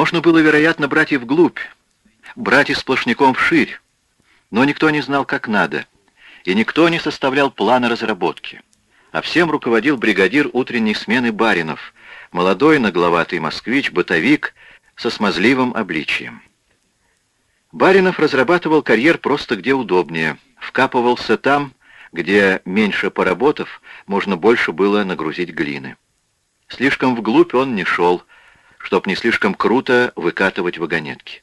Можно было, вероятно, брать и вглубь, брать и сплошняком вширь, но никто не знал, как надо, и никто не составлял плана разработки. А всем руководил бригадир утренней смены Баринов, молодой нагловатый москвич, бытовик со смазливым обличием. Баринов разрабатывал карьер просто где удобнее, вкапывался там, где, меньше поработав, можно больше было нагрузить глины. Слишком вглубь он не шел, чтоб не слишком круто выкатывать вагонетки.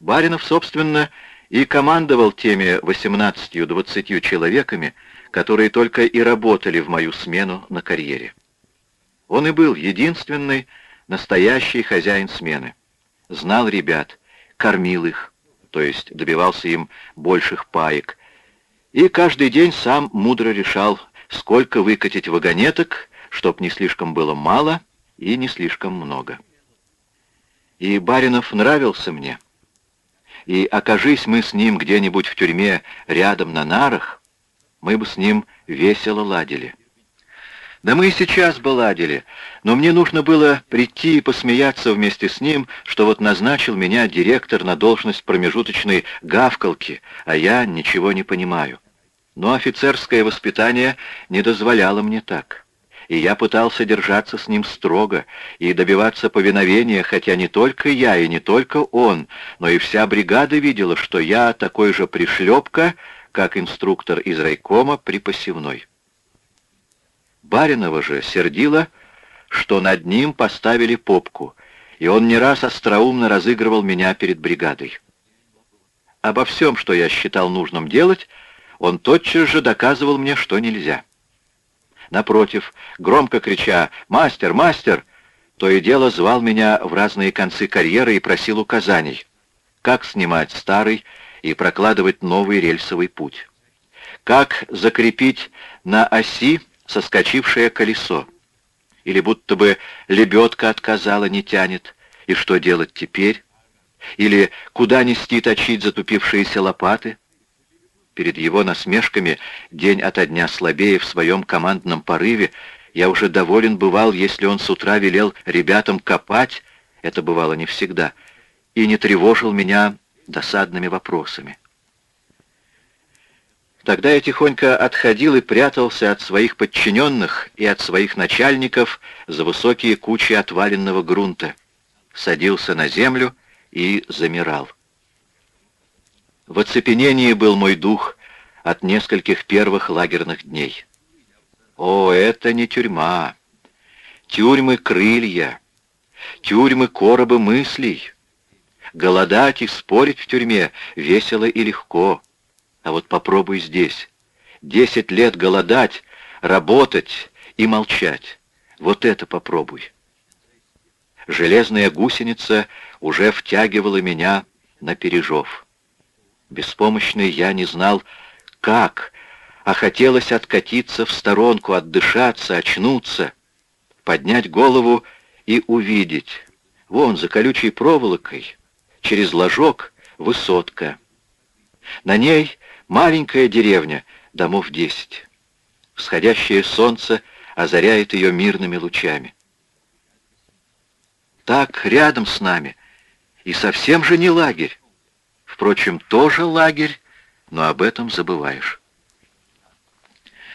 Баринов, собственно, и командовал теми 18-20 человеками, которые только и работали в мою смену на карьере. Он и был единственный настоящий хозяин смены. Знал ребят, кормил их, то есть добивался им больших паек, и каждый день сам мудро решал, сколько выкатить вагонеток, чтоб не слишком было мало и не слишком много. И Баринов нравился мне. И окажись мы с ним где-нибудь в тюрьме рядом на нарах, мы бы с ним весело ладили. Да мы и сейчас бы ладили, но мне нужно было прийти и посмеяться вместе с ним, что вот назначил меня директор на должность промежуточной гавкалки, а я ничего не понимаю. Но офицерское воспитание не дозволяло мне так. И я пытался держаться с ним строго и добиваться повиновения, хотя не только я и не только он, но и вся бригада видела, что я такой же пришлепка, как инструктор из райкома при посевной. Баринова же сердила, что над ним поставили попку, и он не раз остроумно разыгрывал меня перед бригадой. Обо всем, что я считал нужным делать, он тотчас же доказывал мне, что нельзя. Напротив, громко крича «Мастер! Мастер!», то и дело звал меня в разные концы карьеры и просил указаний, как снимать старый и прокладывать новый рельсовый путь, как закрепить на оси соскочившее колесо. Или будто бы лебедка отказала, не тянет. И что делать теперь? Или куда нести точить затупившиеся лопаты? Перед его насмешками день ото дня слабее в своем командном порыве, я уже доволен бывал, если он с утра велел ребятам копать, это бывало не всегда, и не тревожил меня досадными вопросами. Тогда я тихонько отходил и прятался от своих подчиненных и от своих начальников за высокие кучи отваленного грунта, садился на землю и замирал. В оцепенении был мой дух от нескольких первых лагерных дней. О, это не тюрьма. Тюрьмы — крылья. Тюрьмы — коробы мыслей. Голодать и спорить в тюрьме весело и легко. А вот попробуй здесь. Десять лет голодать, работать и молчать. Вот это попробуй. Железная гусеница уже втягивала меня на пережов. Беспомощный я не знал, как, а хотелось откатиться в сторонку, отдышаться, очнуться, поднять голову и увидеть. Вон, за колючей проволокой, через ложок, высотка. На ней Маленькая деревня, домов десять. Всходящее солнце озаряет ее мирными лучами. Так, рядом с нами. И совсем же не лагерь. Впрочем, тоже лагерь, но об этом забываешь.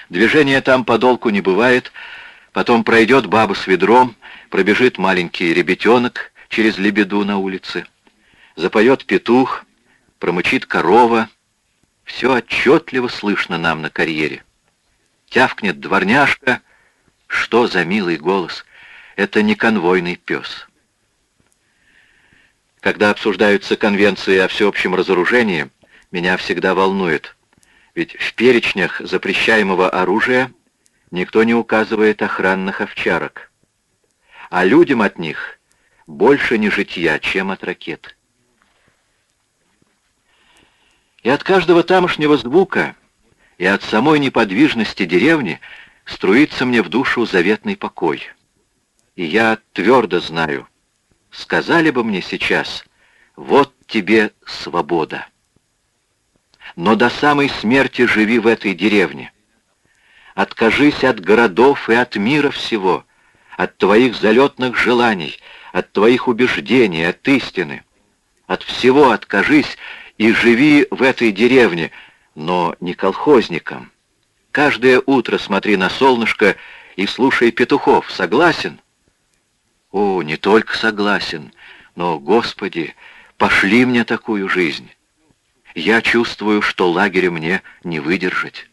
Движения там подолку не бывает, потом пройдет баба с ведром, пробежит маленький ребятенок через лебеду на улице, запоет петух, промычит корова — все отчетливо слышно нам на карьере. Тявкнет дворняжка. Что за милый голос? Это не конвойный пес. Когда обсуждаются конвенции о всеобщем разоружении, меня всегда волнует. Ведь в перечнях запрещаемого оружия никто не указывает охранных овчарок. А людям от них больше не житья, чем от ракет. И от каждого тамошнего звука, и от самой неподвижности деревни струится мне в душу заветный покой. И я твердо знаю, сказали бы мне сейчас, вот тебе свобода. Но до самой смерти живи в этой деревне. Откажись от городов и от мира всего, от твоих залетных желаний, от твоих убеждений, от истины. От всего откажись и живи в этой деревне, но не колхозником. Каждое утро смотри на солнышко и слушай петухов. Согласен? О, не только согласен, но, Господи, пошли мне такую жизнь. Я чувствую, что лагеря мне не выдержать.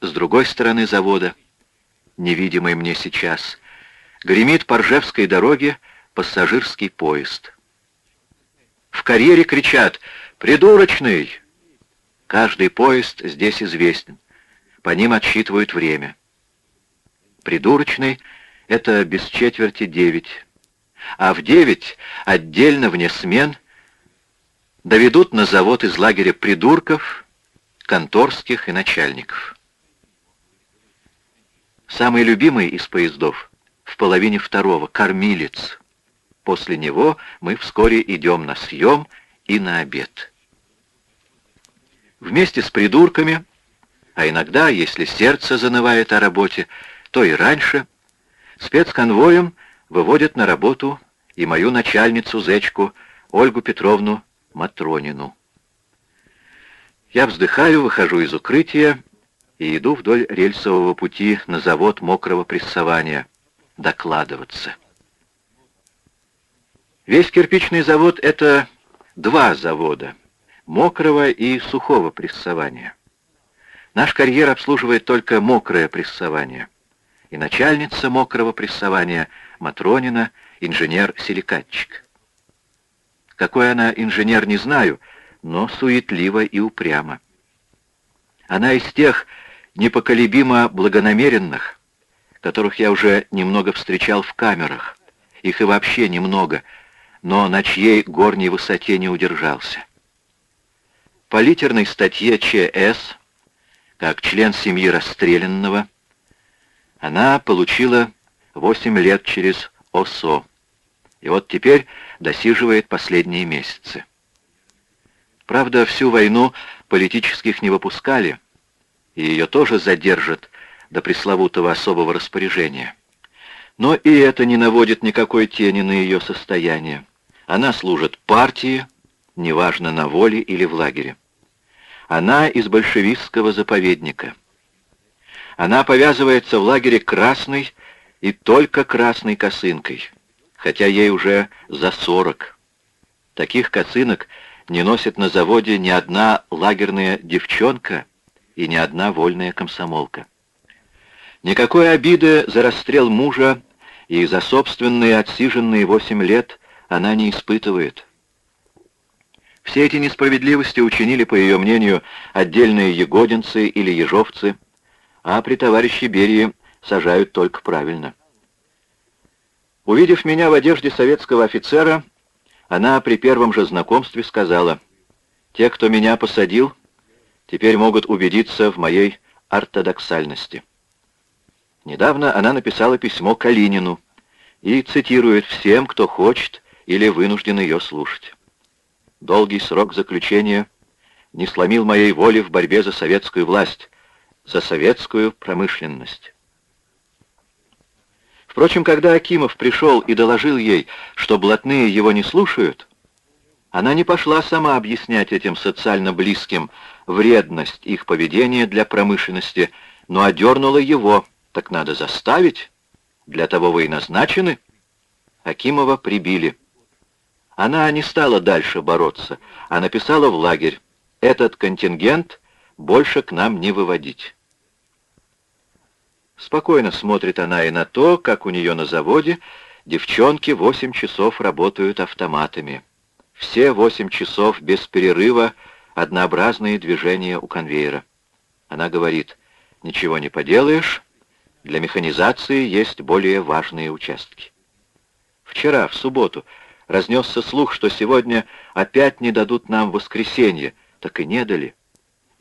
С другой стороны завода, невидимый мне сейчас, гремит по Ржевской дороге пассажирский поезд. В карьере кричат «Придурочный!» Каждый поезд здесь известен. По ним отсчитывают время. Придурочный — это без четверти девять. А в девять отдельно вне смен доведут на завод из лагеря придурков, конторских и начальников. Самый любимый из поездов в половине второго — кормилец. После него мы вскоре идем на съем и на обед. Вместе с придурками, а иногда, если сердце занывает о работе, то и раньше, спецконвоем выводят на работу и мою начальницу, зечку, Ольгу Петровну Матронину. Я вздыхаю, выхожу из укрытия и иду вдоль рельсового пути на завод мокрого прессования докладываться. Весь кирпичный завод — это два завода — мокрого и сухого прессования. Наш карьер обслуживает только мокрое прессование. И начальница мокрого прессования Матронина, инженер-силикатчик. Какой она инженер, не знаю, но суетлива и упряма. Она из тех непоколебимо благонамеренных, которых я уже немного встречал в камерах. Их и вообще немного, но на чьей горней высоте не удержался. По литерной статье ЧС, как член семьи расстрелянного, она получила 8 лет через ОСО. И вот теперь досиживает последние месяцы. Правда, всю войну политических не выпускали, и ее тоже задержат до пресловутого особого распоряжения. Но и это не наводит никакой тени на ее состояние. Она служит партии, неважно, на воле или в лагере. Она из большевистского заповедника. Она повязывается в лагере красной и только красной косынкой, хотя ей уже за сорок. Таких косынок не носит на заводе ни одна лагерная девчонка и ни одна вольная комсомолка. Никакой обиды за расстрел мужа и за собственные отсиженные восемь лет она не испытывает. Все эти несправедливости учинили, по ее мнению, отдельные егодинцы или ежовцы, а при товарище Берии сажают только правильно. Увидев меня в одежде советского офицера, она при первом же знакомстве сказала, «Те, кто меня посадил, теперь могут убедиться в моей ортодоксальности». Недавно она написала письмо Калинину и цитирует всем, кто хочет или вынужден ее слушать. Долгий срок заключения не сломил моей воли в борьбе за советскую власть, за советскую промышленность. Впрочем, когда Акимов пришел и доложил ей, что блатные его не слушают, она не пошла сама объяснять этим социально близким вредность их поведения для промышленности, но одернула его, так надо заставить, для того вы и назначены. Акимова прибили. Она не стала дальше бороться, а написала в лагерь, этот контингент больше к нам не выводить. Спокойно смотрит она и на то, как у нее на заводе девчонки восемь часов работают автоматами. Все восемь часов без перерыва однообразные движения у конвейера. Она говорит, ничего не поделаешь, для механизации есть более важные участки. Вчера, в субботу, Разнесся слух, что сегодня опять не дадут нам воскресенье. Так и не дали.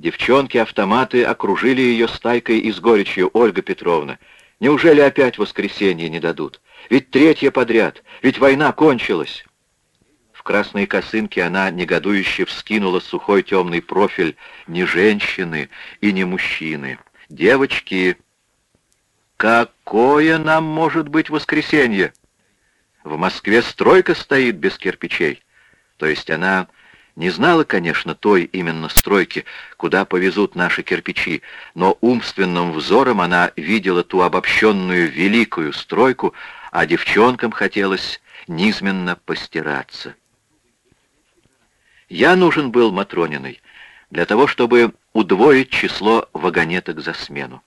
Девчонки-автоматы окружили ее стайкой и с горечью. Ольга Петровна, неужели опять воскресенье не дадут? Ведь третье подряд, ведь война кончилась. В красной косынке она негодующе вскинула сухой темный профиль не женщины и не мужчины. Девочки, какое нам может быть воскресенье? В Москве стройка стоит без кирпичей. То есть она не знала, конечно, той именно стройки, куда повезут наши кирпичи, но умственным взором она видела ту обобщенную великую стройку, а девчонкам хотелось низменно постираться. Я нужен был Матрониной для того, чтобы удвоить число вагонеток за смену.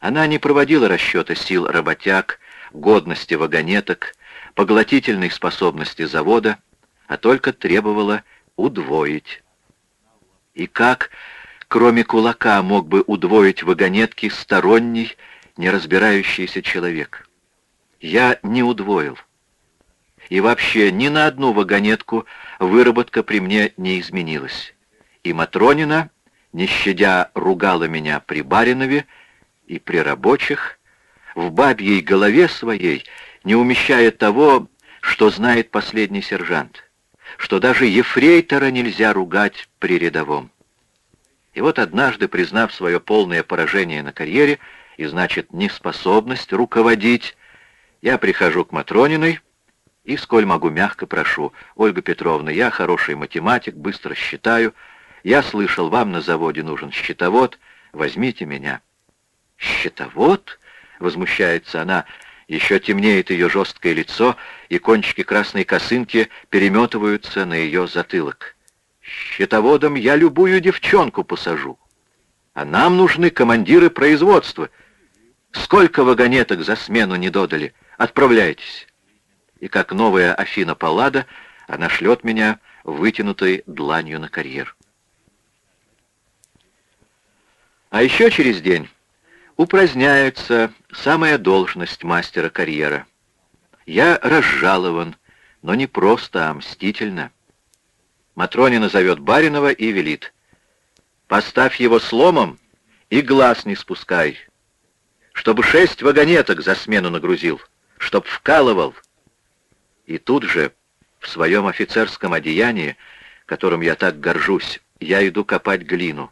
Она не проводила расчета сил работяг, годности вагонеток, поглотительной способности завода, а только требовала удвоить. И как, кроме кулака, мог бы удвоить вагонетки сторонний, не разбирающийся человек? Я не удвоил. И вообще ни на одну вагонетку выработка при мне не изменилась. И Матронина, не щадя, ругала меня при Баринове и при рабочих, в бабьей голове своей, не умещая того, что знает последний сержант, что даже ефрейтора нельзя ругать при рядовом. И вот однажды, признав свое полное поражение на карьере, и значит неспособность руководить, я прихожу к Матрониной, и, сколь могу, мягко прошу, «Ольга Петровна, я хороший математик, быстро считаю. Я слышал, вам на заводе нужен счетовод. Возьмите меня». «Счетовод?» — возмущается она. Еще темнеет ее жесткое лицо, и кончики красной косынки переметываются на ее затылок. «Счетоводом я любую девчонку посажу. А нам нужны командиры производства. Сколько вагонеток за смену не додали? Отправляйтесь» и как новая Афина Паллада она шлет меня вытянутой дланью на карьер. А еще через день упраздняется самая должность мастера карьера. Я разжалован, но не просто, а мстительно. Матронина зовет Баринова и велит. «Поставь его сломом и глаз не спускай, чтобы шесть вагонеток за смену нагрузил, чтоб вкалывал, и тут же, в своем офицерском одеянии, которым я так горжусь, я иду копать глину.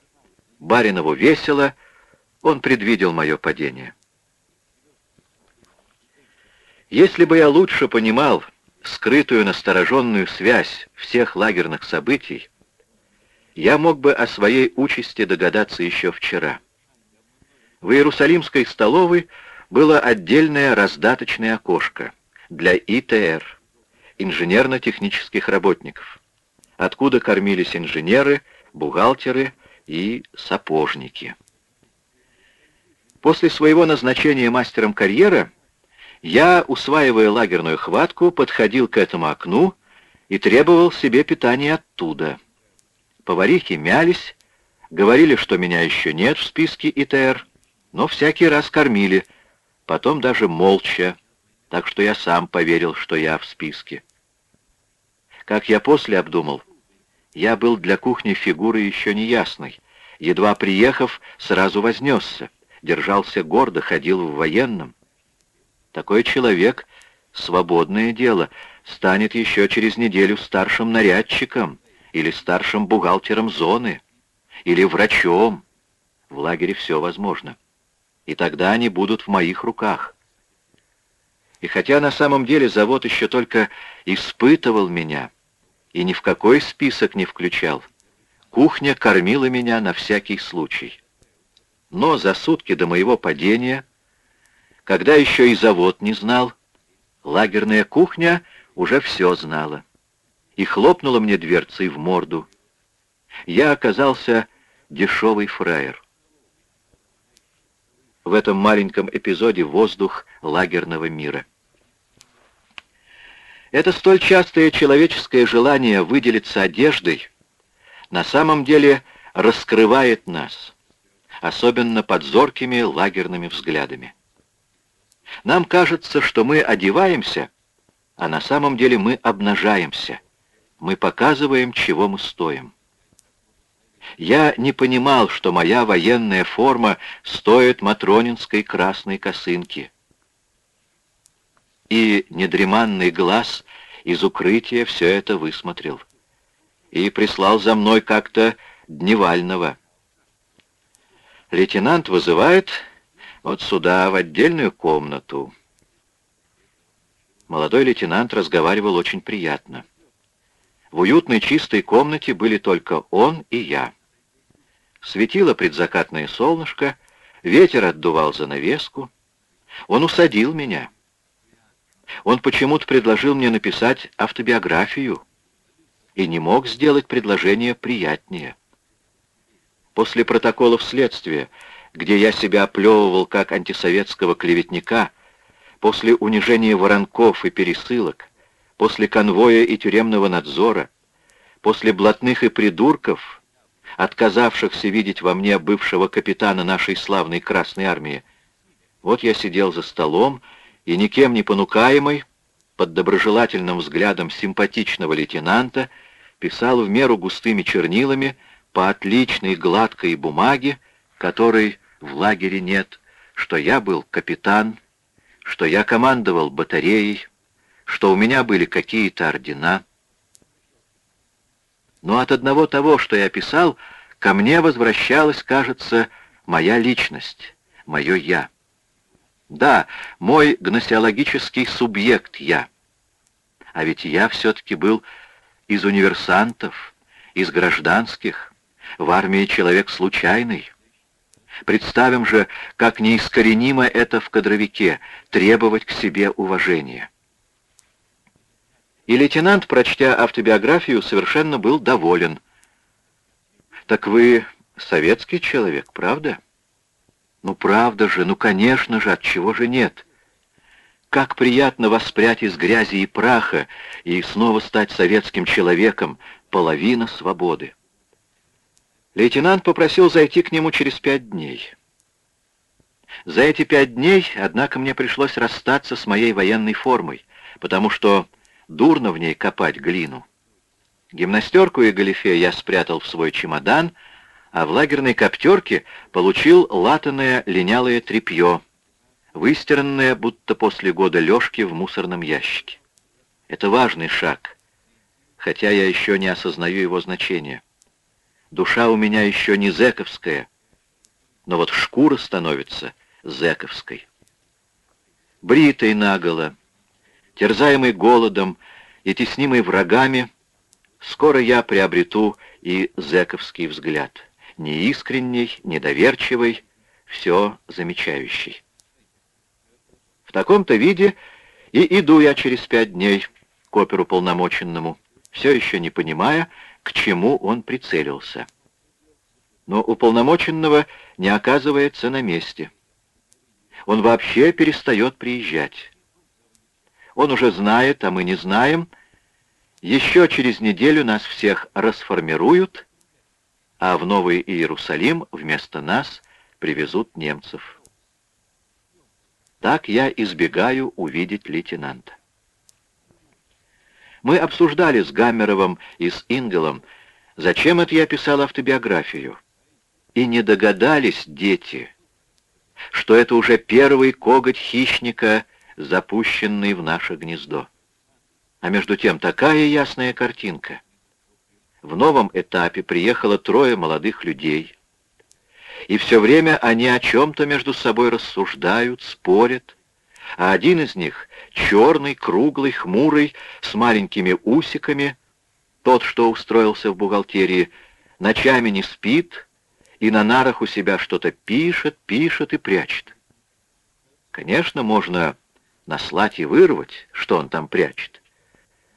Баринову весело, он предвидел мое падение. Если бы я лучше понимал скрытую настороженную связь всех лагерных событий, я мог бы о своей участи догадаться еще вчера. В Иерусалимской столовой было отдельное раздаточное окошко для ИТР — инженерно-технических работников, откуда кормились инженеры, бухгалтеры и сапожники. После своего назначения мастером карьера я, усваивая лагерную хватку, подходил к этому окну и требовал себе питания оттуда. Поварихи мялись, говорили, что меня еще нет в списке ИТР, но всякий раз кормили, потом даже молча, так что я сам поверил, что я в списке. Как я после обдумал, я был для кухни фигурой еще не ясной. Едва приехав, сразу вознесся, держался гордо, ходил в военном. Такой человек, свободное дело, станет еще через неделю старшим нарядчиком или старшим бухгалтером зоны, или врачом. В лагере все возможно. И тогда они будут в моих руках. И хотя на самом деле завод еще только испытывал меня и ни в какой список не включал, кухня кормила меня на всякий случай. Но за сутки до моего падения, когда еще и завод не знал, лагерная кухня уже все знала и хлопнула мне дверцей в морду. Я оказался дешевый фраер. В этом маленьком эпизоде воздух лагерного мира. Это столь частое человеческое желание выделиться одеждой на самом деле раскрывает нас, особенно под зоркими лагерными взглядами. Нам кажется, что мы одеваемся, а на самом деле мы обнажаемся, мы показываем, чего мы стоим. Я не понимал, что моя военная форма стоит матронинской красной косынки и недреманный глаз из укрытия все это высмотрел. И прислал за мной как-то Дневального. Лейтенант вызывает вот сюда, в отдельную комнату. молодой лейтенант разговаривал очень приятно. В уютной чистой комнате были только он и я. Светило предзакатное солнышко, ветер отдувал занавеску. Он усадил меня. Он почему-то предложил мне написать автобиографию и не мог сделать предложение приятнее. После протоколов следствия, где я себя оплевывал как антисоветского клеветника, после унижения воронков и пересылок, после конвоя и тюремного надзора, после блатных и придурков, отказавшихся видеть во мне бывшего капитана нашей славной Красной Армии, вот я сидел за столом и, никем не понукаемый, под доброжелательным взглядом симпатичного лейтенанта, писал в меру густыми чернилами по отличной гладкой бумаге, которой в лагере нет, что я был капитан, что я командовал батареей, что у меня были какие-то ордена. Но от одного того, что я писал, ко мне возвращалась, кажется, моя личность, мое «я». Да, мой гносеологический субъект «я». А ведь я все-таки был из универсантов, из гражданских, в армии человек случайный. Представим же, как неискоренимо это в кадровике — требовать к себе уважения. И лейтенант, прочтя автобиографию, совершенно был доволен. «Так вы советский человек, правда?» «Ну, правда же, ну, конечно же, от чего же нет?» Как приятно воспрять из грязи и праха и снова стать советским человеком, половина свободы. Лейтенант попросил зайти к нему через пять дней. За эти пять дней, однако, мне пришлось расстаться с моей военной формой, потому что дурно в ней копать глину. Гимнастерку и галифе я спрятал в свой чемодан, а в лагерной коптерке получил латаное линялое тряпье, выстиранное, будто после года лёжки в мусорном ящике. Это важный шаг, хотя я еще не осознаю его значения. Душа у меня еще не зэковская, но вот шкура становится зэковской. Бритый наголо, терзаемый голодом и теснимый врагами, скоро я приобрету и зэковский взгляд, неискренний, недоверчивый, все замечающий. В таком-то виде и иду я через пять дней к оперуполномоченному, все еще не понимая, к чему он прицелился. Но уполномоченного не оказывается на месте. Он вообще перестает приезжать. Он уже знает, а мы не знаем. Еще через неделю нас всех расформируют, а в Новый Иерусалим вместо нас привезут немцев. Так я избегаю увидеть лейтенанта. Мы обсуждали с Гаммеровым и с Ингелом, зачем это я писал автобиографию. И не догадались дети, что это уже первый коготь хищника, запущенный в наше гнездо. А между тем такая ясная картинка. В новом этапе приехало трое молодых людей — и все время они о чем-то между собой рассуждают, спорят, а один из них, черный, круглый, хмурый, с маленькими усиками, тот, что устроился в бухгалтерии, ночами не спит и на нарах у себя что-то пишет, пишет и прячет. Конечно, можно наслать и вырвать, что он там прячет.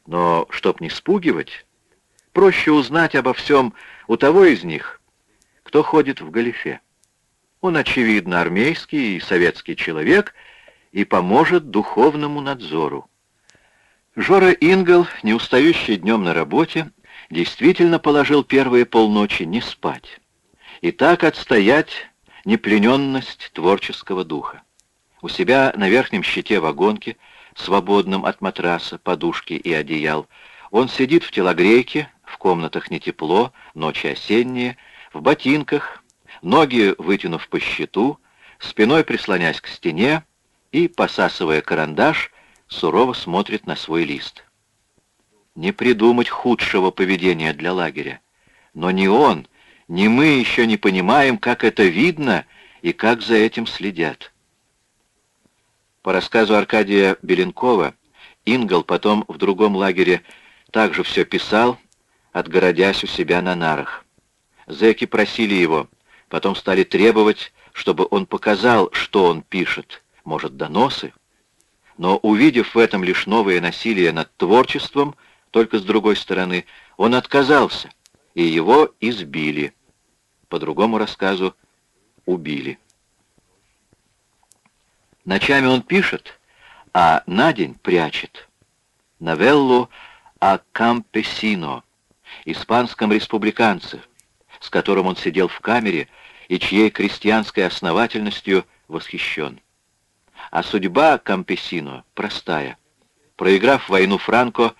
Но, чтоб не спугивать, проще узнать обо всем у того из них, кто ходит в галифе. Он, очевидно, армейский и советский человек и поможет духовному надзору. Жора Ингл, не устающий днем на работе, действительно положил первые полночи не спать и так отстоять неплененность творческого духа. У себя на верхнем щите вагонки, свободном от матраса, подушки и одеял, он сидит в телогрейке, в комнатах не тепло, ночи осенние, в ботинках, ноги вытянув по щиту, спиной прислонясь к стене и, посасывая карандаш, сурово смотрит на свой лист. Не придумать худшего поведения для лагеря. Но ни он, ни мы еще не понимаем, как это видно и как за этим следят. По рассказу Аркадия Беленкова, Ингл потом в другом лагере также все писал, отгородясь у себя на нарах. Зэки просили его, потом стали требовать, чтобы он показал, что он пишет, может, доносы. Но увидев в этом лишь новое насилие над творчеством, только с другой стороны, он отказался, и его избили. По другому рассказу, убили. Ночами он пишет, а на день прячет. Новеллу о Кампесино, испанском республиканце, с которым он сидел в камере и чьей крестьянской основательностью восхищен. А судьба Кампесино простая. Проиграв войну Франко,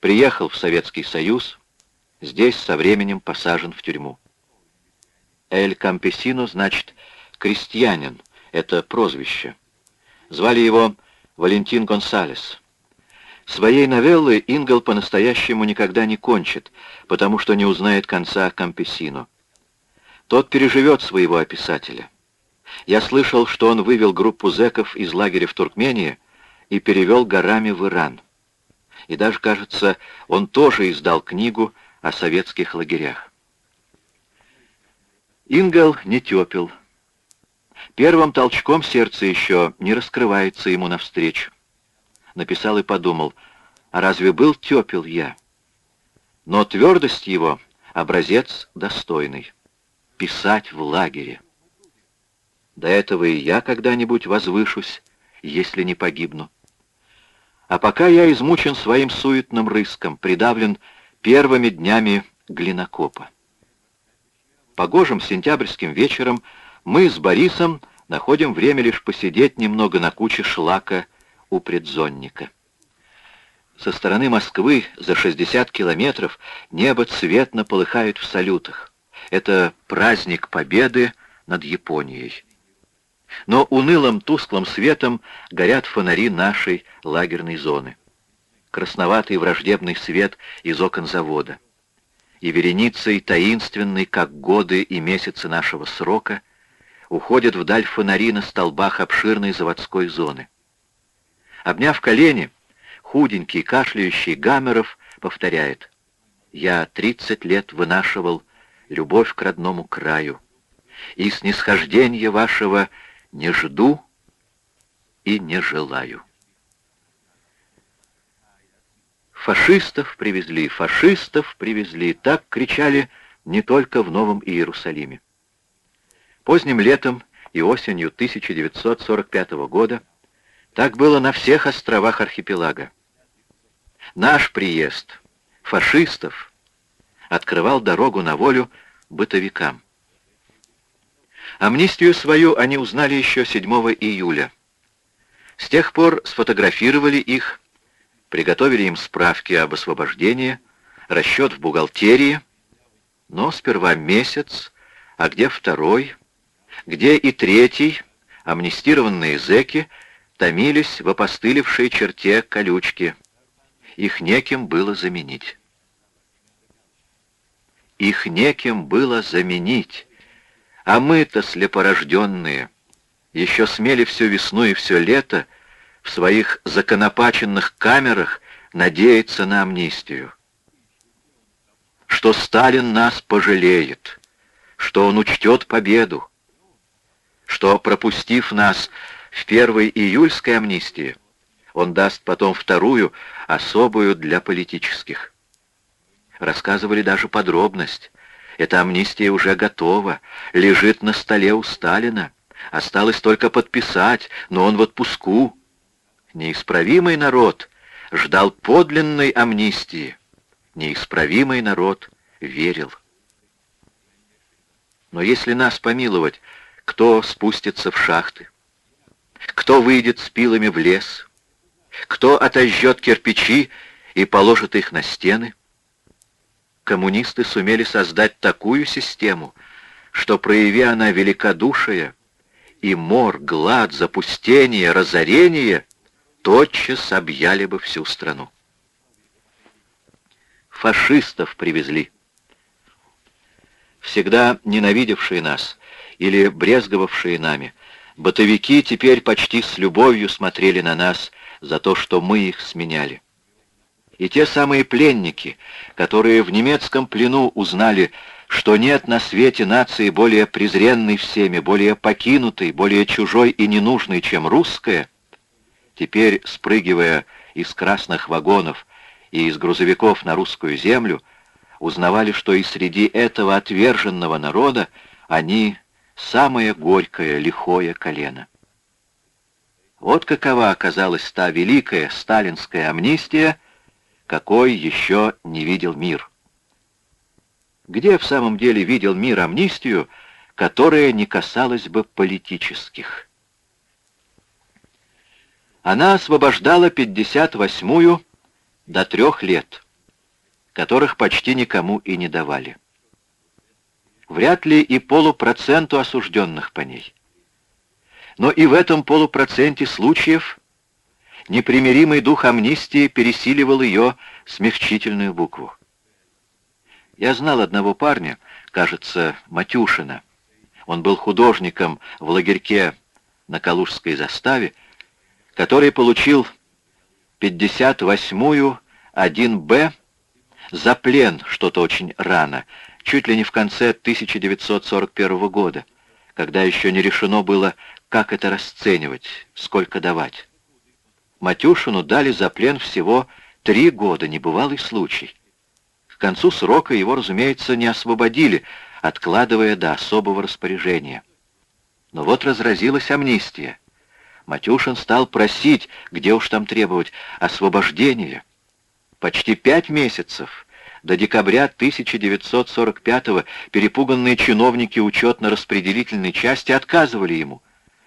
приехал в Советский Союз, здесь со временем посажен в тюрьму. Эль Кампесино значит «крестьянин», это прозвище. Звали его Валентин Гонсалес. Своей новеллы Ингл по-настоящему никогда не кончит, потому что не узнает конца Кампесино. Тот переживет своего описателя. Я слышал, что он вывел группу зэков из лагеря в Туркмении и перевел горами в Иран. И даже, кажется, он тоже издал книгу о советских лагерях. Ингл не тепел. Первым толчком сердце еще не раскрывается ему навстречу. Написал и подумал, а разве был тепел я? Но твердость его — образец достойный. Писать в лагере. До этого и я когда-нибудь возвышусь, если не погибну. А пока я измучен своим суетным рыском, придавлен первыми днями глинокопа. Погожим сентябрьским вечером мы с Борисом находим время лишь посидеть немного на куче шлака у предзонника. Со стороны Москвы за 60 километров небо цветно полыхает в салютах. Это праздник победы над Японией. Но унылым тусклым светом горят фонари нашей лагерной зоны. Красноватый враждебный свет из окон завода. И вереницей таинственной, как годы и месяцы нашего срока, уходят вдаль фонари на столбах обширной заводской зоны. Обняв колени, худенький, кашляющий Гамеров повторяет «Я тридцать лет вынашивал любовь к родному краю, и снисхождения вашего не жду и не желаю». «Фашистов привезли, фашистов привезли!» Так кричали не только в Новом Иерусалиме. Поздним летом и осенью 1945 года так было на всех островах архипелага. Наш приезд фашистов открывал дорогу на волю бытовикам. Амнистию свою они узнали еще 7 июля. С тех пор сфотографировали их, приготовили им справки об освобождении, расчет в бухгалтерии, но сперва месяц, а где второй, где и третий, амнистированные зэки — томились в опостылевшей черте колючки. Их неким было заменить. Их неким было заменить. А мы-то, слепорожденные, еще смели всю весну и все лето в своих законопаченных камерах надеяться на амнистию. Что Сталин нас пожалеет, что он учтет победу, что, пропустив нас, в первой июльской амнистии. Он даст потом вторую, особую для политических. Рассказывали даже подробность. Эта амнистия уже готова, лежит на столе у Сталина. Осталось только подписать, но он в отпуску. Неисправимый народ ждал подлинной амнистии. Неисправимый народ верил. Но если нас помиловать, кто спустится в шахты? Кто выйдет с пилами в лес? Кто отожжет кирпичи и положит их на стены? Коммунисты сумели создать такую систему, что, прояви она великодушие, и мор, глад, запустение, разорение тотчас объяли бы всю страну. Фашистов привезли. Всегда ненавидевшие нас или брезговавшие нами — Бытовики теперь почти с любовью смотрели на нас, за то, что мы их сменяли. И те самые пленники, которые в немецком плену узнали, что нет на свете нации более презренной всеми, более покинутой, более чужой и ненужной, чем русская, теперь, спрыгивая из красных вагонов и из грузовиков на русскую землю, узнавали, что и среди этого отверженного народа они самое горькое, лихое колено. Вот какова оказалась та великая сталинская амнистия, какой еще не видел мир. Где в самом деле видел мир амнистию, которая не касалась бы политических? Она освобождала 58-ю до трех лет, которых почти никому и не давали. Вряд ли и полупроценту осужденных по ней. Но и в этом полупроценте случаев непримиримый дух амнистии пересиливал ее смягчительную букву. Я знал одного парня, кажется, Матюшина. Он был художником в лагерьке на Калужской заставе, который получил 58-ю 1Б за плен что-то очень рано, чуть ли не в конце 1941 года, когда еще не решено было, как это расценивать, сколько давать. Матюшину дали за плен всего три года, небывалый случай. К концу срока его, разумеется, не освободили, откладывая до особого распоряжения. Но вот разразилась амнистия. Матюшин стал просить, где уж там требовать, освобождения. Почти пять месяцев, до декабря 1945-го, перепуганные чиновники учетно-распределительной части отказывали ему.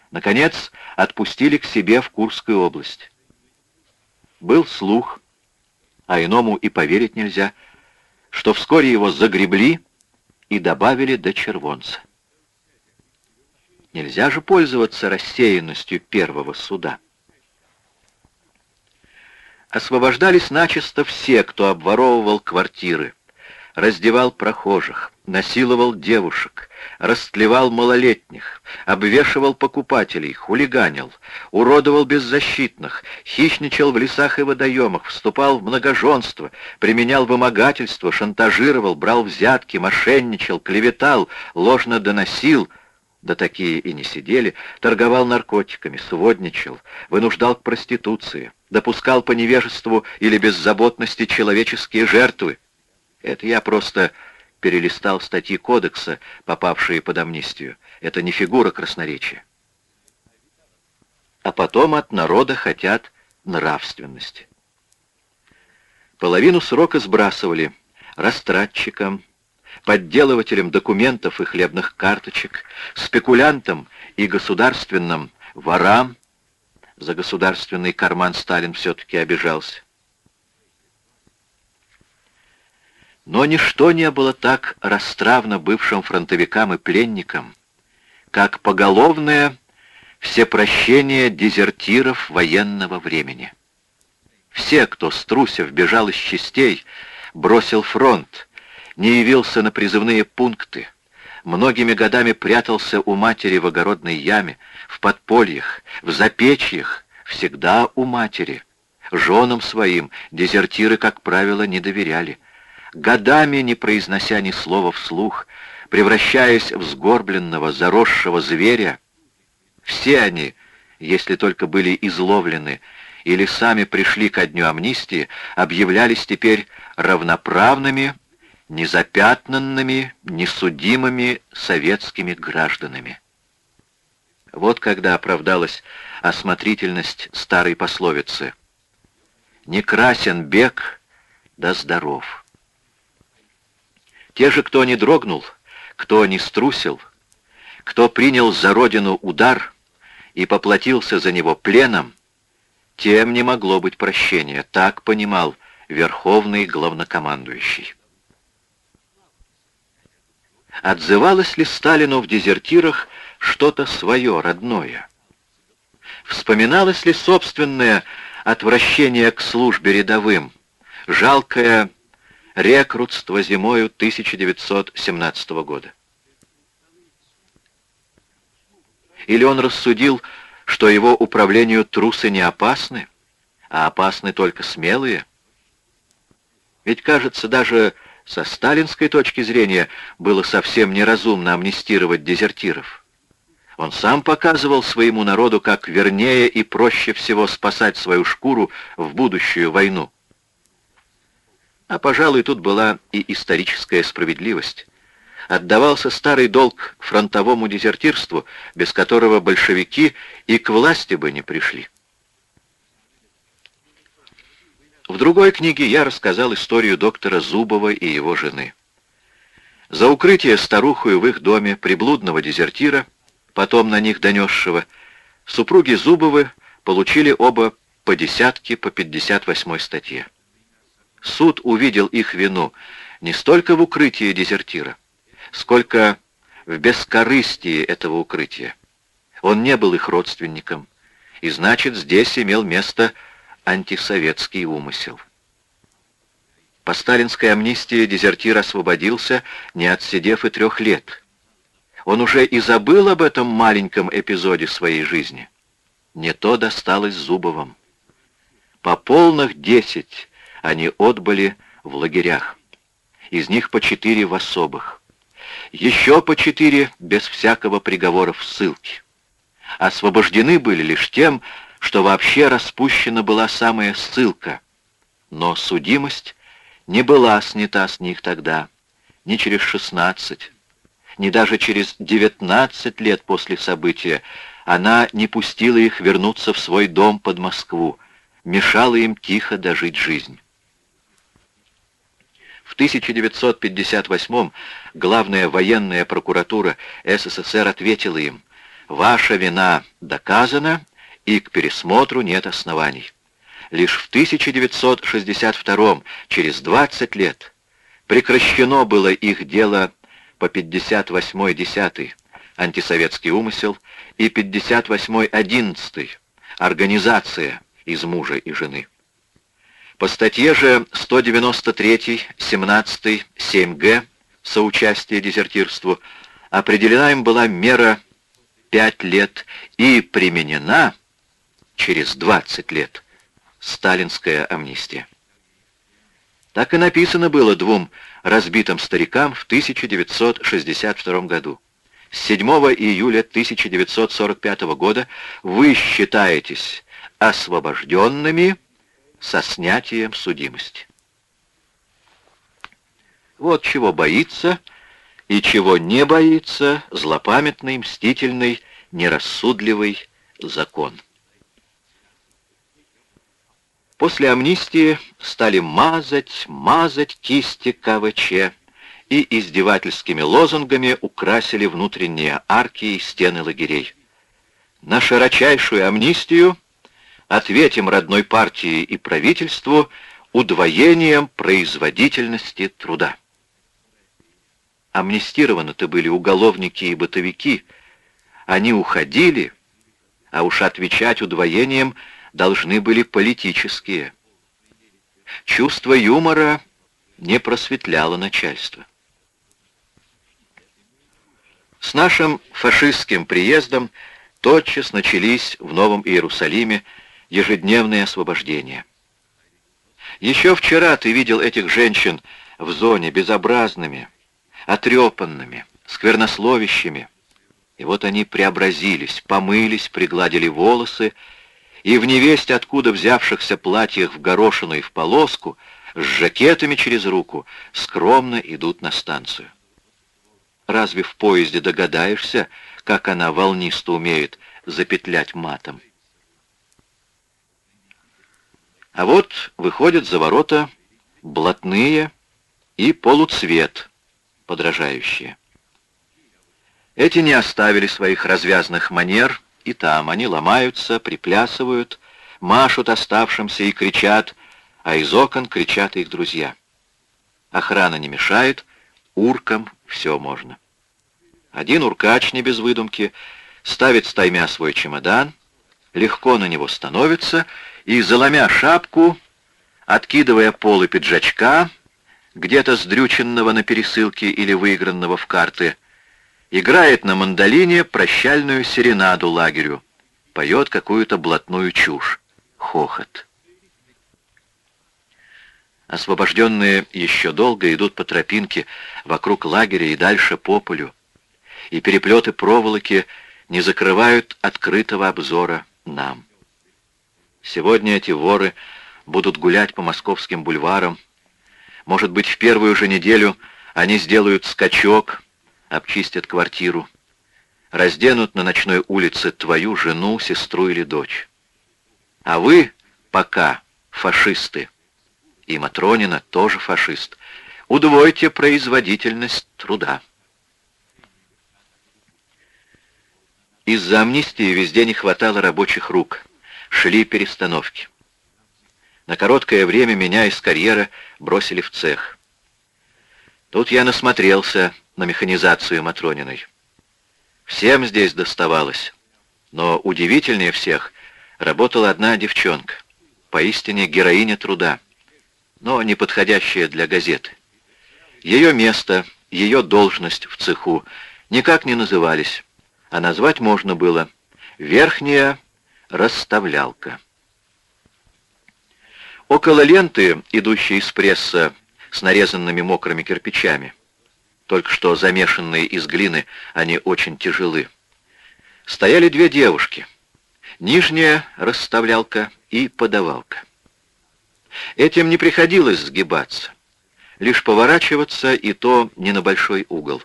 Наконец, отпустили к себе в Курскую область. Был слух, а иному и поверить нельзя, что вскоре его загребли и добавили до червонца. Нельзя же пользоваться рассеянностью первого суда. Освобождались начисто все, кто обворовывал квартиры, раздевал прохожих, насиловал девушек, растлевал малолетних, обвешивал покупателей, хулиганил, уродовал беззащитных, хищничал в лесах и водоемах, вступал в многоженство, применял вымогательство, шантажировал, брал взятки, мошенничал, клеветал, ложно доносил, да такие и не сидели, торговал наркотиками, сводничал, вынуждал к проституции, допускал по невежеству или беззаботности человеческие жертвы. Это я просто перелистал статьи кодекса, попавшие под амнистию. Это не фигура красноречия. А потом от народа хотят нравственности. Половину срока сбрасывали растратчикам, подделывателям документов и хлебных карточек, спекулянтам и государственным ворам. За государственный карман Сталин все-таки обижался. Но ничто не было так расстравно бывшим фронтовикам и пленникам, как поголовное всепрощение дезертиров военного времени. Все, кто, струсив, бежал из частей, бросил фронт, не явился на призывные пункты, многими годами прятался у матери в огородной яме, в подпольях, в запечьях, всегда у матери. Женам своим дезертиры, как правило, не доверяли годами не произнося ни слова вслух, превращаясь в сгорбленного, заросшего зверя, все они, если только были изловлены или сами пришли ко дню амнистии, объявлялись теперь равноправными, незапятнанными, несудимыми советскими гражданами. Вот когда оправдалась осмотрительность старой пословицы «Не красен бег, да здоров». Те же, кто не дрогнул, кто не струсил, кто принял за родину удар и поплатился за него пленом, тем не могло быть прощения, так понимал верховный главнокомандующий. Отзывалось ли Сталину в дезертирах что-то свое, родное? Вспоминалось ли собственное отвращение к службе рядовым, жалкое рекрутство зимою 1917 года. Или он рассудил, что его управлению трусы не опасны, а опасны только смелые. Ведь, кажется, даже со сталинской точки зрения было совсем неразумно амнистировать дезертиров. Он сам показывал своему народу, как вернее и проще всего спасать свою шкуру в будущую войну. А, пожалуй, тут была и историческая справедливость. Отдавался старый долг фронтовому дезертирству, без которого большевики и к власти бы не пришли. В другой книге я рассказал историю доктора Зубова и его жены. За укрытие старухою в их доме приблудного дезертира, потом на них донесшего, супруги Зубовы получили оба по десятке по 58 статье. Суд увидел их вину не столько в укрытии дезертира, сколько в бескорыстии этого укрытия. Он не был их родственником, и значит, здесь имел место антисоветский умысел. По сталинской амнистии дезертир освободился, не отсидев и трех лет. Он уже и забыл об этом маленьком эпизоде своей жизни. Не то досталось Зубовым. По полных десять они отбыли в лагерях. Из них по четыре в особых. Еще по четыре без всякого приговора в ссылке. Освобождены были лишь тем, что вообще распущена была самая ссылка, но судимость не была снята с них тогда, ни через 16, ни даже через 19 лет после события. Она не пустила их вернуться в свой дом под Москву, мешала им тихо дожить жизнь. В 1958 главная военная прокуратура СССР ответила им, «Ваша вина доказана, и к пересмотру нет оснований. Лишь в 1962 через 20 лет, прекращено было их дело по 58-10 антисоветский умысел и 58-11 организация из мужа и жены. По статье же 193, 17, 7г соучастие дезертирству определена им была мера 5 лет и применена через 20 лет. Сталинская амнистия. Так и написано было двум разбитым старикам в 1962 году. С 7 июля 1945 года вы считаетесь освобожденными со снятием судимости. Вот чего боится и чего не боится злопамятный, мстительный, нерассудливый закон. После амнистии стали мазать, мазать кисти КВЧ и издевательскими лозунгами украсили внутренние арки и стены лагерей. На широчайшую амнистию ответим родной партии и правительству удвоением производительности труда. Амнистированы-то были уголовники и бытовики. Они уходили, а уж отвечать удвоением – должны были политические. Чувство юмора не просветляло начальство. С нашим фашистским приездом тотчас начались в Новом Иерусалиме ежедневные освобождения. Еще вчера ты видел этих женщин в зоне безобразными, отрепанными, сквернословящими. И вот они преобразились, помылись, пригладили волосы и в невесть, откуда взявшихся платьях в горошину и в полоску, с жакетами через руку, скромно идут на станцию. Разве в поезде догадаешься, как она волнисто умеет запетлять матом? А вот выходят за ворота блатные и полуцвет подражающие. Эти не оставили своих развязных манер, и там. Они ломаются, приплясывают, машут оставшимся и кричат, а из окон кричат их друзья. Охрана не мешает, уркам все можно. Один уркач не без выдумки ставит стаймя свой чемодан, легко на него становится и, заломя шапку, откидывая полы пиджачка, где-то сдрюченного на пересылке или выигранного в карты, играет на мандолине прощальную серенаду лагерю, поет какую-то блатную чушь. Хохот. Освобожденные еще долго идут по тропинке вокруг лагеря и дальше по полю, и переплеты проволоки не закрывают открытого обзора нам. Сегодня эти воры будут гулять по московским бульварам. Может быть, в первую же неделю они сделают скачок, обчистят квартиру, разденут на ночной улице твою жену, сестру или дочь. А вы пока фашисты и Матронина тоже фашист. Удвойте производительность труда. Из-за амнистии везде не хватало рабочих рук. Шли перестановки. На короткое время меня из карьера бросили в цех. Тут я насмотрелся на механизацию Матрониной. Всем здесь доставалось. Но удивительнее всех работала одна девчонка. Поистине героиня труда но не подходящая для газеты. Ее место, ее должность в цеху никак не назывались, а назвать можно было «верхняя расставлялка». Около ленты, идущей из пресса с нарезанными мокрыми кирпичами, только что замешанные из глины, они очень тяжелы, стояли две девушки, нижняя расставлялка и подавалка. Этим не приходилось сгибаться, лишь поворачиваться, и то не на большой угол.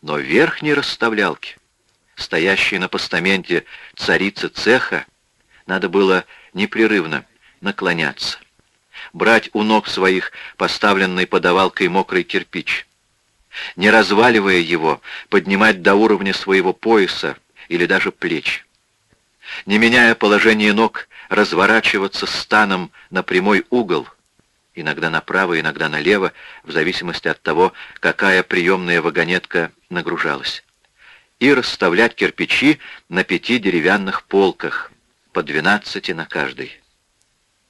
Но верхней расставлялки, стоящей на постаменте царицы цеха, надо было непрерывно наклоняться, брать у ног своих поставленный подавалкой мокрый кирпич, не разваливая его, поднимать до уровня своего пояса или даже плеч. Не меняя положение ног, разворачиваться станом на прямой угол, иногда направо, иногда налево, в зависимости от того, какая приемная вагонетка нагружалась, и расставлять кирпичи на пяти деревянных полках, по двенадцати на каждой.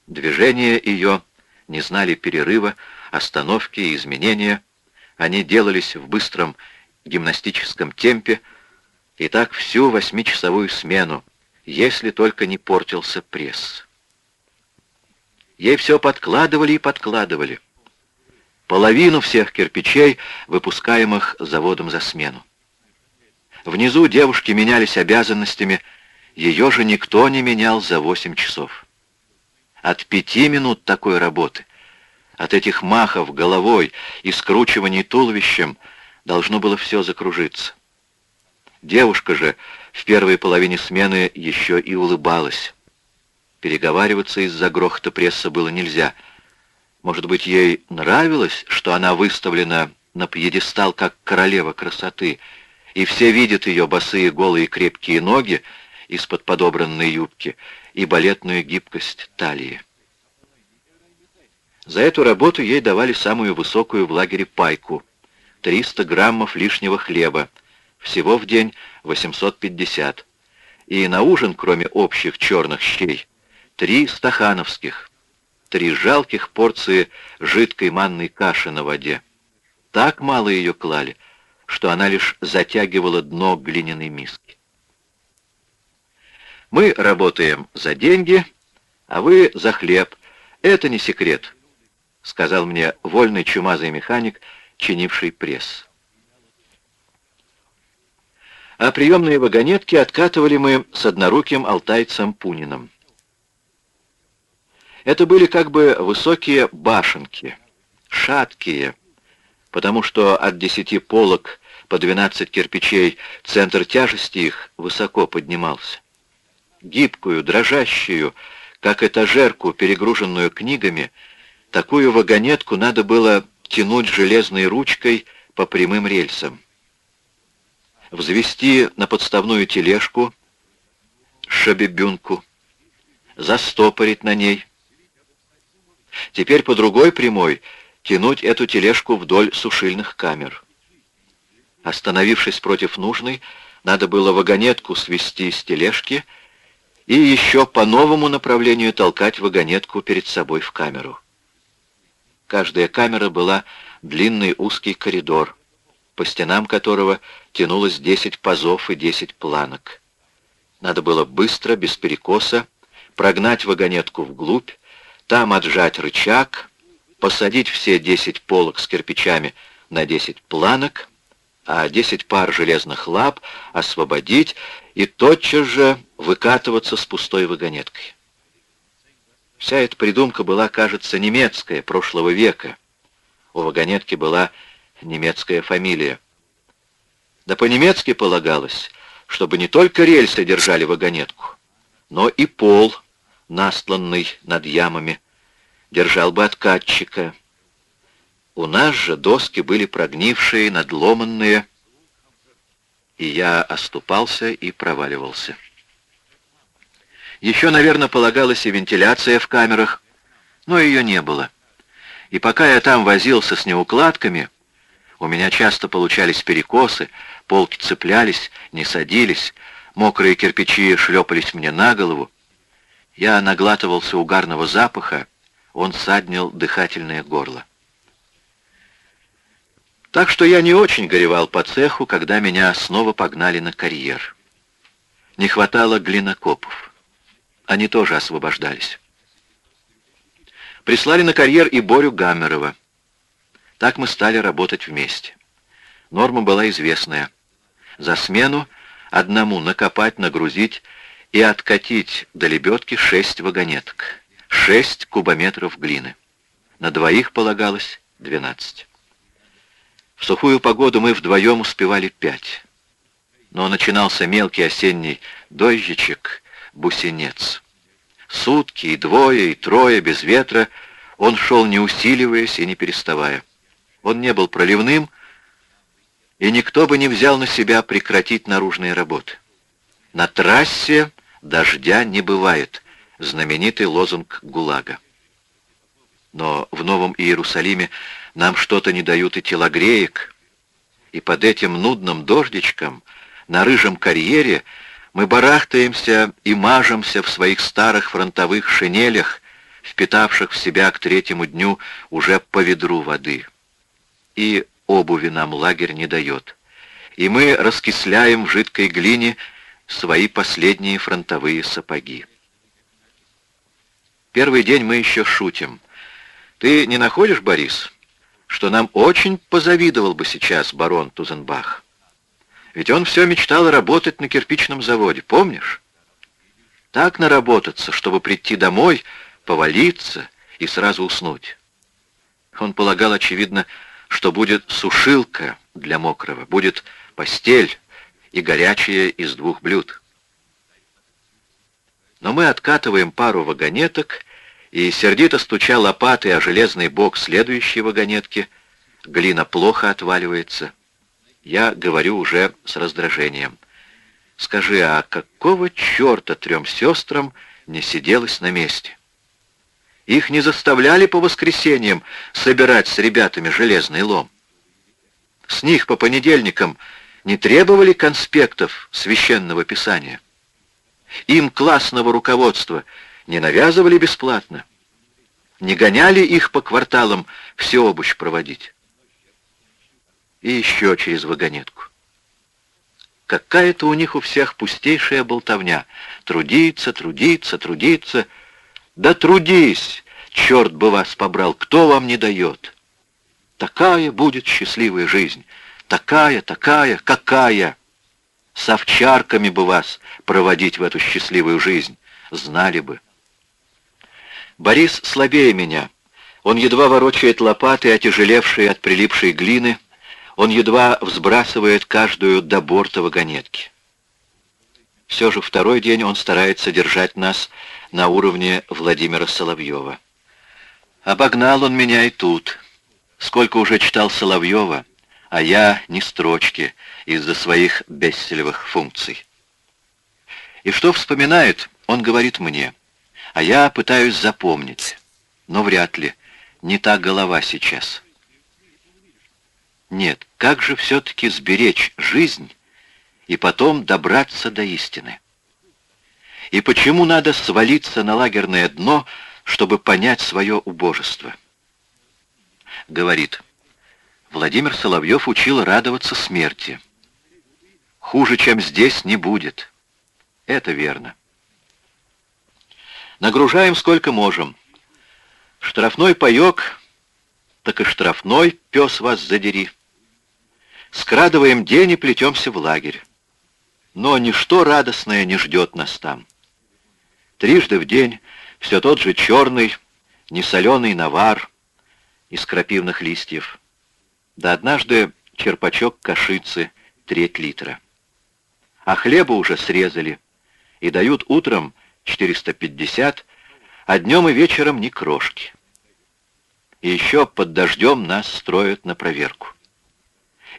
Движения ее не знали перерыва, остановки и изменения, они делались в быстром гимнастическом темпе, и так всю восьмичасовую смену, если только не портился пресс. Ей все подкладывали и подкладывали. Половину всех кирпичей, выпускаемых заводом за смену. Внизу девушки менялись обязанностями, ее же никто не менял за восемь часов. От пяти минут такой работы, от этих махов головой и скручиваний туловищем должно было все закружиться. Девушка же в первой половине смены еще и улыбалась. Переговариваться из-за грохота пресса было нельзя. Может быть, ей нравилось, что она выставлена на пьедестал как королева красоты, и все видят ее босые голые крепкие ноги из-под подобранной юбки и балетную гибкость талии. За эту работу ей давали самую высокую в лагере пайку — 300 граммов лишнего хлеба, всего в день 850. И на ужин, кроме общих черных щей, три стахановских, три жалких порции жидкой манной каши на воде. Так мало ее клали, что она лишь затягивала дно глиняной миски. Мы работаем за деньги, а вы за хлеб. Это не секрет, сказал мне вольный чумазый механик, чинивший пресс а приемные вагонетки откатывали мы с одноруким алтайцем Пуниным. Это были как бы высокие башенки, шаткие, потому что от десяти полок по двенадцать кирпичей центр тяжести их высоко поднимался. Гибкую, дрожащую, как этажерку, перегруженную книгами, такую вагонетку надо было тянуть железной ручкой по прямым рельсам взвести на подставную тележку, шабебюнку, застопорить на ней. Теперь по другой прямой тянуть эту тележку вдоль сушильных камер. Остановившись против нужной, надо было вагонетку свести с тележки и еще по новому направлению толкать вагонетку перед собой в камеру. Каждая камера была длинный узкий коридор, по стенам которого тянулось десять пазов и десять планок. Надо было быстро, без перекоса, прогнать вагонетку вглубь, там отжать рычаг, посадить все 10 полок с кирпичами на 10 планок, а 10 пар железных лап освободить и тотчас же выкатываться с пустой вагонеткой. Вся эта придумка была, кажется, немецкая, прошлого века. У вагонетки была немецкая фамилия. Да по-немецки полагалось, чтобы не только рельсы держали вагонетку, но и пол, настланный над ямами, держал бы откатчика. У нас же доски были прогнившие, надломанные, и я оступался и проваливался. Еще, наверное, полагалась и вентиляция в камерах, но ее не было. И пока я там возился с неукладками, у меня часто получались перекосы, полки цеплялись, не садились, мокрые кирпичи шлепались мне на голову. Я наглатывался угарного запаха, он саднил дыхательное горло. Так что я не очень горевал по цеху, когда меня снова погнали на карьер. Не хватало глинокопов. Они тоже освобождались. Прислали на карьер и Борю Гаммерова. Так мы стали работать вместе. Норма была известная. За смену одному накопать, нагрузить и откатить до лебедки шесть вагонеток. Шесть кубометров глины. На двоих полагалось двенадцать. В сухую погоду мы вдвоем успевали пять. Но начинался мелкий осенний дождичек, бусинец. Сутки, и двое, и трое, без ветра, он шел не усиливаясь и не переставая. Он не был проливным, и никто бы не взял на себя прекратить наружные работы. На трассе дождя не бывает, знаменитый лозунг ГУЛАГа. Но в Новом Иерусалиме нам что-то не дают и телогреек, и под этим нудным дождичком на рыжем карьере мы барахтаемся и мажемся в своих старых фронтовых шинелях, впитавших в себя к третьему дню уже по ведру воды. И обуви нам лагерь не дает. И мы раскисляем в жидкой глине свои последние фронтовые сапоги. Первый день мы еще шутим. Ты не находишь, Борис, что нам очень позавидовал бы сейчас барон Тузенбах? Ведь он все мечтал работать на кирпичном заводе, помнишь? Так наработаться, чтобы прийти домой, повалиться и сразу уснуть. Он полагал, очевидно, что будет сушилка для мокрого, будет постель и горячее из двух блюд. Но мы откатываем пару вагонеток, и, сердито стуча лопатой о железный бок следующей вагонетки, глина плохо отваливается — я говорю уже с раздражением. Скажи, а какого черта трем сестрам не сиделось на месте? Их не заставляли по воскресеньям собирать с ребятами железный лом. С них по понедельникам не требовали конспектов священного писания. Им классного руководства не навязывали бесплатно. Не гоняли их по кварталам все обущ проводить и еще через вагонетку. Какая-то у них у всех пустейшая болтовня. Трудиться, трудиться, трудиться. Да трудись, черт бы вас побрал, кто вам не дает? Такая будет счастливая жизнь. Такая, такая, какая. С овчарками бы вас проводить в эту счастливую жизнь. Знали бы. Борис слабее меня. Он едва ворочает лопаты, отяжелевшие от прилипшей глины, он едва взбрасывает каждую до борта вагонетки. Все же второй день он старается держать нас на уровне Владимира Соловьева. Обогнал он меня и тут. Сколько уже читал Соловьева, а я ни строчки из-за своих бесселевых функций. И что вспоминает, он говорит мне, а я пытаюсь запомнить, но вряд ли, не та голова сейчас. Нет, как же все-таки сберечь жизнь и потом добраться до истины? И почему надо свалиться на лагерное дно, чтобы понять свое убожество? Говорит, Владимир Соловьев учил радоваться смерти. Хуже, чем здесь, не будет. Это верно. Нагружаем сколько можем. Штрафной паек так и штрафной, пес вас задери. Скрадываем день и плетемся в лагерь. Но ничто радостное не ждет нас там. Трижды в день все тот же черный, несоленый навар из крапивных листьев. Да однажды черпачок кашицы треть литра. А хлеба уже срезали и дают утром 450, а днем и вечером ни крошки. И еще под дождем нас строят на проверку.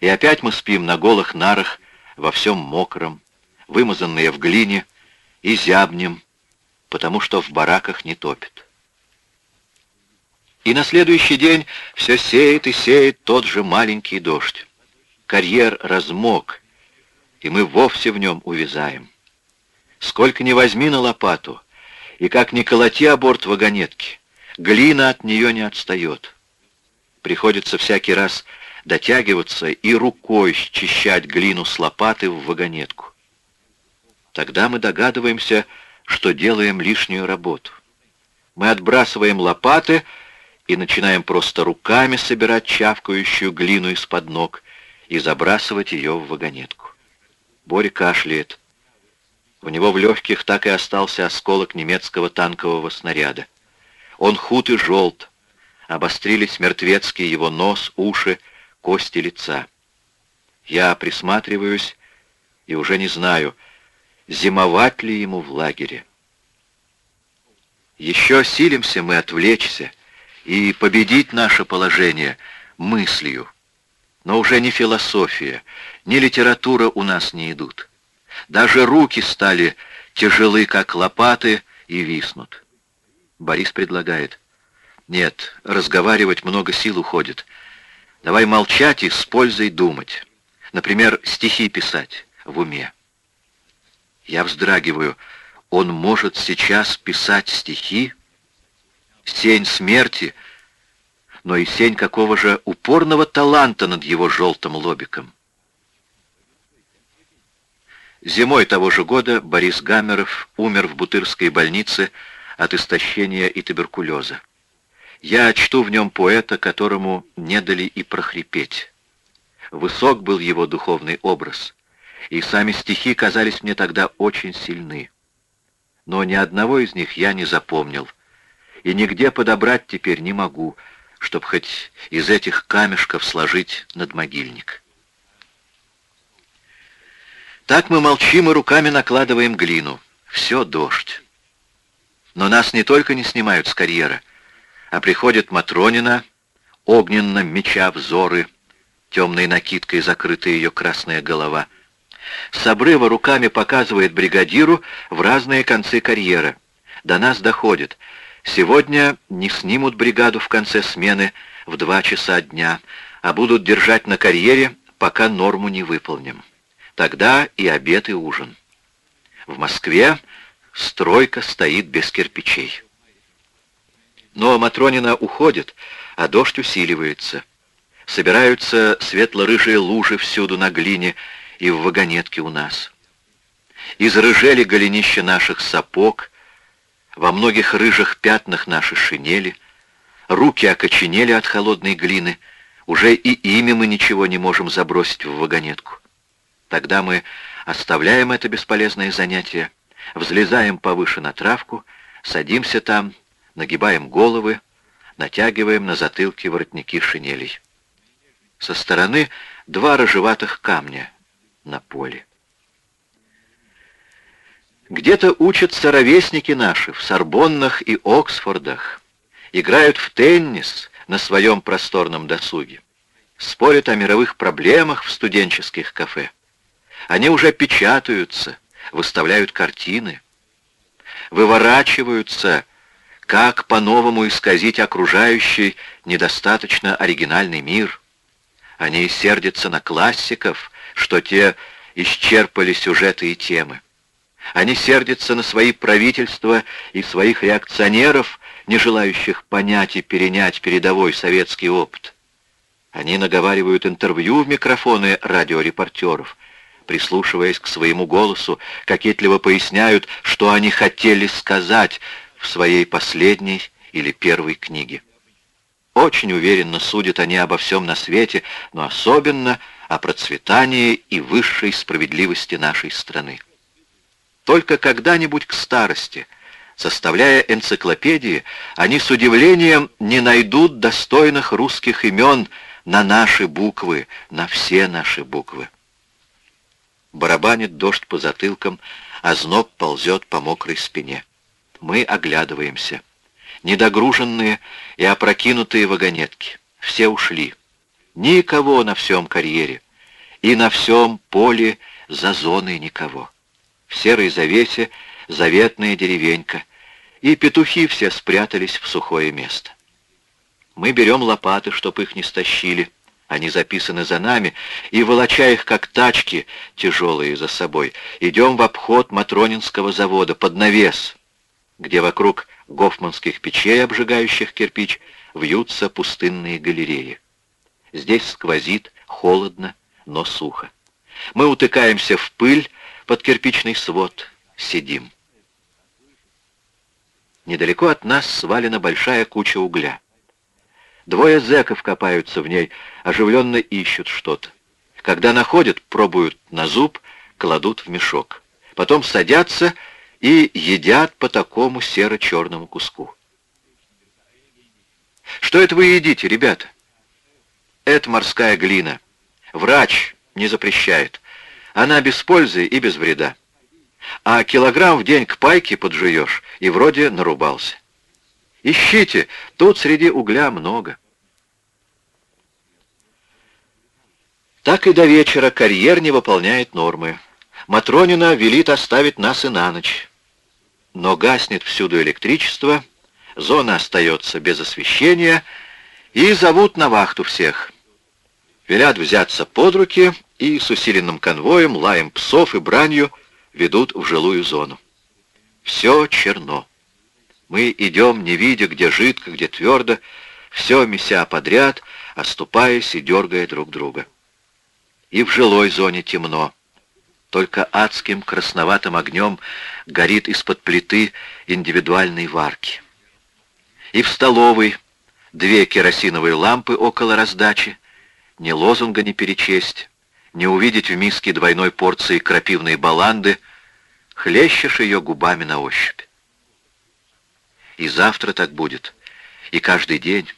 И опять мы спим на голых нарах во всем мокром, вымазанные в глине, и зябнем, потому что в бараках не топит. И на следующий день все сеет и сеет тот же маленький дождь. Карьер размок, и мы вовсе в нем увязаем. Сколько ни возьми на лопату, и как ни колоти о борт вагонетки, глина от нее не отстает. Приходится всякий раз дотягиваться и рукой счищать глину с лопаты в вагонетку. Тогда мы догадываемся, что делаем лишнюю работу. Мы отбрасываем лопаты и начинаем просто руками собирать чавкающую глину из-под ног и забрасывать ее в вагонетку. Боря кашляет. У него в легких так и остался осколок немецкого танкового снаряда. Он худ и желт. Обострились мертвецкие его нос, уши, кости лица. Я присматриваюсь и уже не знаю, зимовать ли ему в лагере. Еще силимся мы отвлечься и победить наше положение мыслью. Но уже не философия, ни литература у нас не идут. Даже руки стали тяжелы, как лопаты, и виснут. Борис предлагает. Нет, разговаривать много сил уходит. Давай молчать и с пользой думать. Например, стихи писать в уме. Я вздрагиваю. Он может сейчас писать стихи? Сень смерти, но и сень какого же упорного таланта над его желтым лобиком. Зимой того же года Борис Гамеров умер в Бутырской больнице от истощения и туберкулеза. Я чту в нем поэта, которому не дали и прохрипеть. Высок был его духовный образ и сами стихи казались мне тогда очень сильны. Но ни одного из них я не запомнил, и нигде подобрать теперь не могу, чтоб хоть из этих камешков сложить надмогильник. Так мы молчим и руками накладываем глину. Все дождь. Но нас не только не снимают с карьера, а приходит Матронина, огненно меча взоры, темной накидкой закрыта ее красная голова — с обрыва руками показывает бригадиру в разные концы карьера. До нас доходит. Сегодня не снимут бригаду в конце смены в два часа дня, а будут держать на карьере, пока норму не выполним. Тогда и обед, и ужин. В Москве стройка стоит без кирпичей. Но Матронина уходит, а дождь усиливается. Собираются светло-рыжие лужи всюду на глине, и в вагонетке у нас. Изрыжели голенища наших сапог, во многих рыжих пятнах наши шинели, руки окоченели от холодной глины, уже и ими мы ничего не можем забросить в вагонетку. Тогда мы оставляем это бесполезное занятие, взлезаем повыше на травку, садимся там, нагибаем головы, натягиваем на затылке воротники шинелей. Со стороны два рыжеватых камня, на поле. Где-то учатся ровесники наши в Сорбоннах и Оксфордах, играют в теннис на своем просторном досуге, спорят о мировых проблемах в студенческих кафе. Они уже печатаются, выставляют картины, выворачиваются, как по-новому исказить окружающий недостаточно оригинальный мир. Они сердятся на классиков, что те исчерпали сюжеты и темы. Они сердятся на свои правительства и своих реакционеров, не желающих понять и перенять передовой советский опыт. Они наговаривают интервью в микрофоны радиорепортеров, прислушиваясь к своему голосу, кокетливо поясняют, что они хотели сказать в своей последней или первой книге. Очень уверенно судят они обо всем на свете, но особенно о процветании и высшей справедливости нашей страны. Только когда-нибудь к старости, составляя энциклопедии, они с удивлением не найдут достойных русских имен на наши буквы, на все наши буквы. Барабанит дождь по затылкам, а зноб ползет по мокрой спине. Мы оглядываемся. Недогруженные и опрокинутые вагонетки. Все ушли. Никого на всем карьере. И на всем поле за зоной никого. В серой завесе заветная деревенька. И петухи все спрятались в сухое место. Мы берем лопаты, чтоб их не стащили. Они записаны за нами, и, волоча их как тачки, тяжелые за собой, идем в обход Матронинского завода под навес, где вокруг гофманских печей, обжигающих кирпич, вьются пустынные галереи. Здесь сквозит, холодно, но сухо. Мы утыкаемся в пыль под кирпичный свод, сидим. Недалеко от нас свалена большая куча угля. Двое зэков копаются в ней, оживленно ищут что-то. Когда находят, пробуют на зуб, кладут в мешок. Потом садятся и едят по такому серо-черному куску. Что это вы едите, ребята? Это морская глина. Врач не запрещает. Она без пользы и без вреда. А килограмм в день к пайке поджуешь, и вроде нарубался. Ищите, тут среди угля много. Так и до вечера карьер не выполняет нормы. Матронина велит оставить нас и на ночь. Но гаснет всюду электричество, зона остается без освещения, и зовут на вахту всех. Велят взяться под руки и с усиленным конвоем, лаем псов и бранью ведут в жилую зону. Все черно. Мы идем, не видя, где жидко, где твердо, все меся подряд, оступаясь и дергая друг друга. И в жилой зоне темно. Только адским красноватым огнем горит из-под плиты индивидуальной варки. И в столовой две керосиновые лампы около раздачи, ни лозунга не перечесть, не увидеть в миске двойной порции крапивной баланды, хлещешь ее губами на ощупь. И завтра так будет. И каждый день.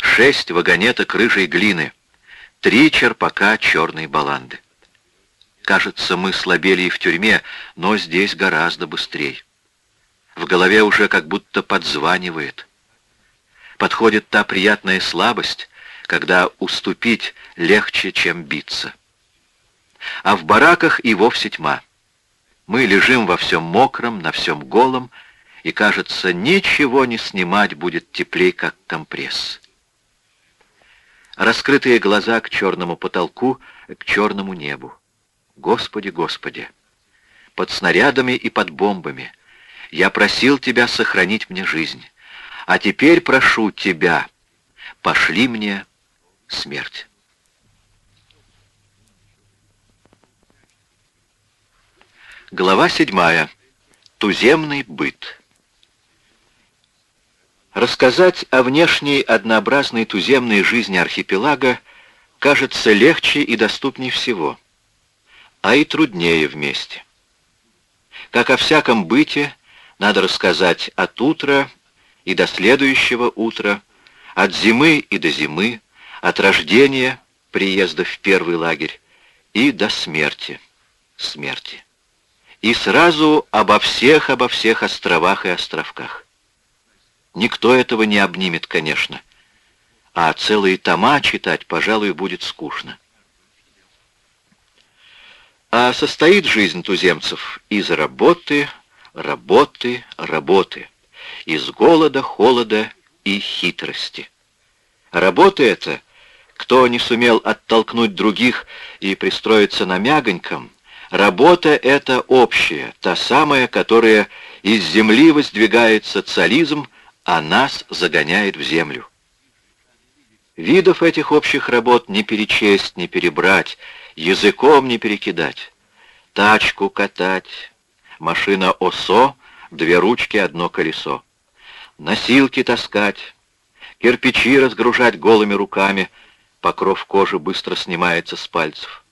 Шесть вагонеток рыжей глины. Три черпака черной баланды. Кажется, мы слабели и в тюрьме, но здесь гораздо быстрее. В голове уже как будто подзванивает. Подходит та приятная слабость, когда уступить легче, чем биться. А в бараках и вовсе тьма. Мы лежим во всем мокром, на всем голом, и, кажется, ничего не снимать будет теплей, как компресс. Раскрытые глаза к черному потолку, к черному небу. Господи, Господи! Под снарядами и под бомбами я просил Тебя сохранить мне жизнь, а теперь прошу Тебя, пошли мне смерть. Глава седьмая. Туземный быт. Рассказать о внешней однообразной туземной жизни архипелага кажется легче и доступнее всего, а и труднее вместе. Как о всяком быте, надо рассказать от утра и до следующего утра, от зимы и до зимы, от рождения, приезда в первый лагерь, и до смерти, смерти. И сразу обо всех, обо всех островах и островках. Никто этого не обнимет, конечно. А целые тома читать, пожалуй, будет скучно. А состоит жизнь туземцев из работы, работы, работы, из голода, холода и хитрости. Работа эта, кто не сумел оттолкнуть других и пристроиться на мягоньком, работа эта общая, та самая, которая из земли воздвигает социализм, а нас загоняет в землю. Видов этих общих работ не перечесть, не перебрать, языком не перекидать. Тачку катать, машина ОСО, две ручки, одно колесо. Носилки таскать, кирпичи разгружать голыми руками, покров кожи быстро снимается с пальцев.